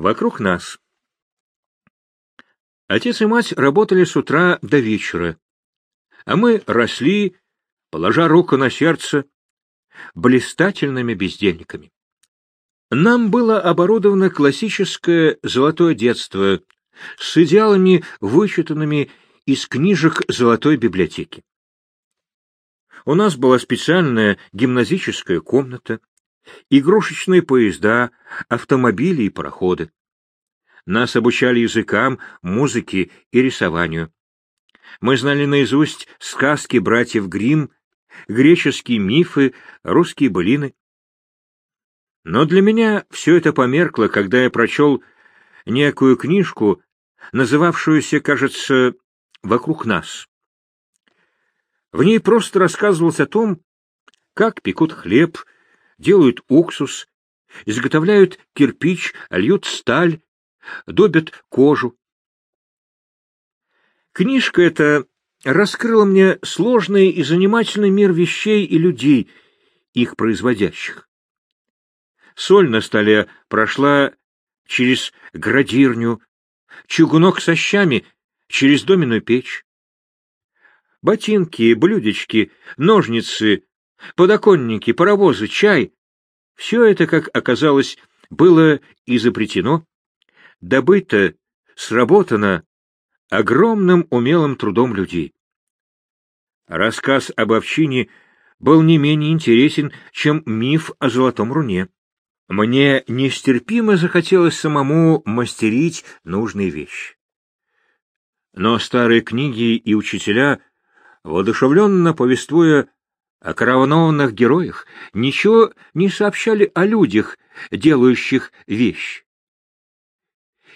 Вокруг нас. Отец и мать работали с утра до вечера, а мы росли, положа руку на сердце, блистательными бездельниками. Нам было оборудовано классическое золотое детство с идеалами, вычитанными из книжек золотой библиотеки. У нас была специальная гимназическая комната, игрушечные поезда, автомобили и пароходы. Нас обучали языкам, музыке и рисованию. Мы знали наизусть сказки братьев Гримм, греческие мифы, русские былины. Но для меня все это померкло, когда я прочел некую книжку, называвшуюся, кажется, «Вокруг нас». В ней просто рассказывалось о том, как пекут хлеб, делают уксус, изготовляют кирпич, льют сталь, добят кожу. Книжка эта раскрыла мне сложный и занимательный мир вещей и людей, их производящих. Соль на столе прошла через градирню, чугунок со щами через доменную печь. Ботинки, блюдечки, ножницы, подоконники, паровозы, чай — все это, как оказалось, было изобретено, добыто, сработано огромным умелым трудом людей. Рассказ об овчине был не менее интересен, чем миф о золотом руне. Мне нестерпимо захотелось самому мастерить нужные вещи. Но старые книги и учителя, воодушевленно повествуя о коронованных героях, ничего не сообщали о людях, делающих вещи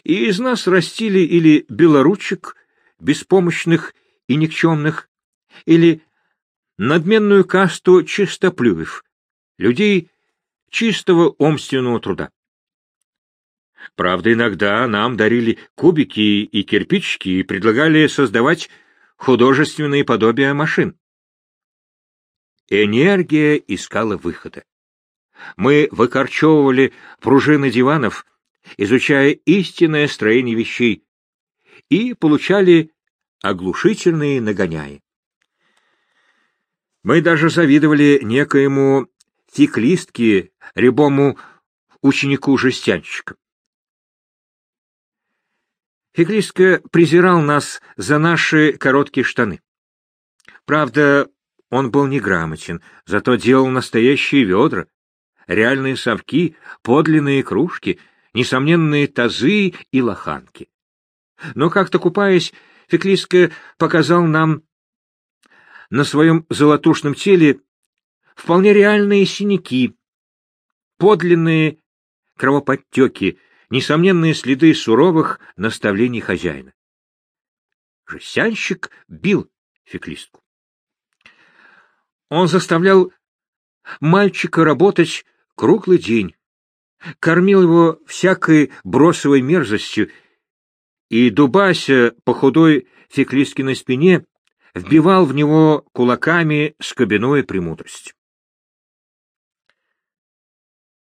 и из нас растили или белоручек, беспомощных и никчемных, или надменную касту чистоплюев, людей чистого умственного труда. Правда, иногда нам дарили кубики и кирпичики и предлагали создавать художественные подобия машин. Энергия искала выхода. Мы выкорчевывали пружины диванов, изучая истинное строение вещей, и получали оглушительные нагоняи. Мы даже завидовали некоему феклистке, рябому ученику-жестянщика. Феклистка презирал нас за наши короткие штаны. Правда, он был неграмотен, зато делал настоящие ведра, реальные совки, подлинные кружки — несомненные тазы и лоханки. Но как-то купаясь, Феклиска показал нам на своем золотушном теле вполне реальные синяки, подлинные кровоподтеки, несомненные следы суровых наставлений хозяина. Жестянщик бил феклистку. Он заставлял мальчика работать круглый день, кормил его всякой бросовой мерзостью, и, дубася по худой феклискиной спине, вбивал в него кулаками с кабиной премудрость.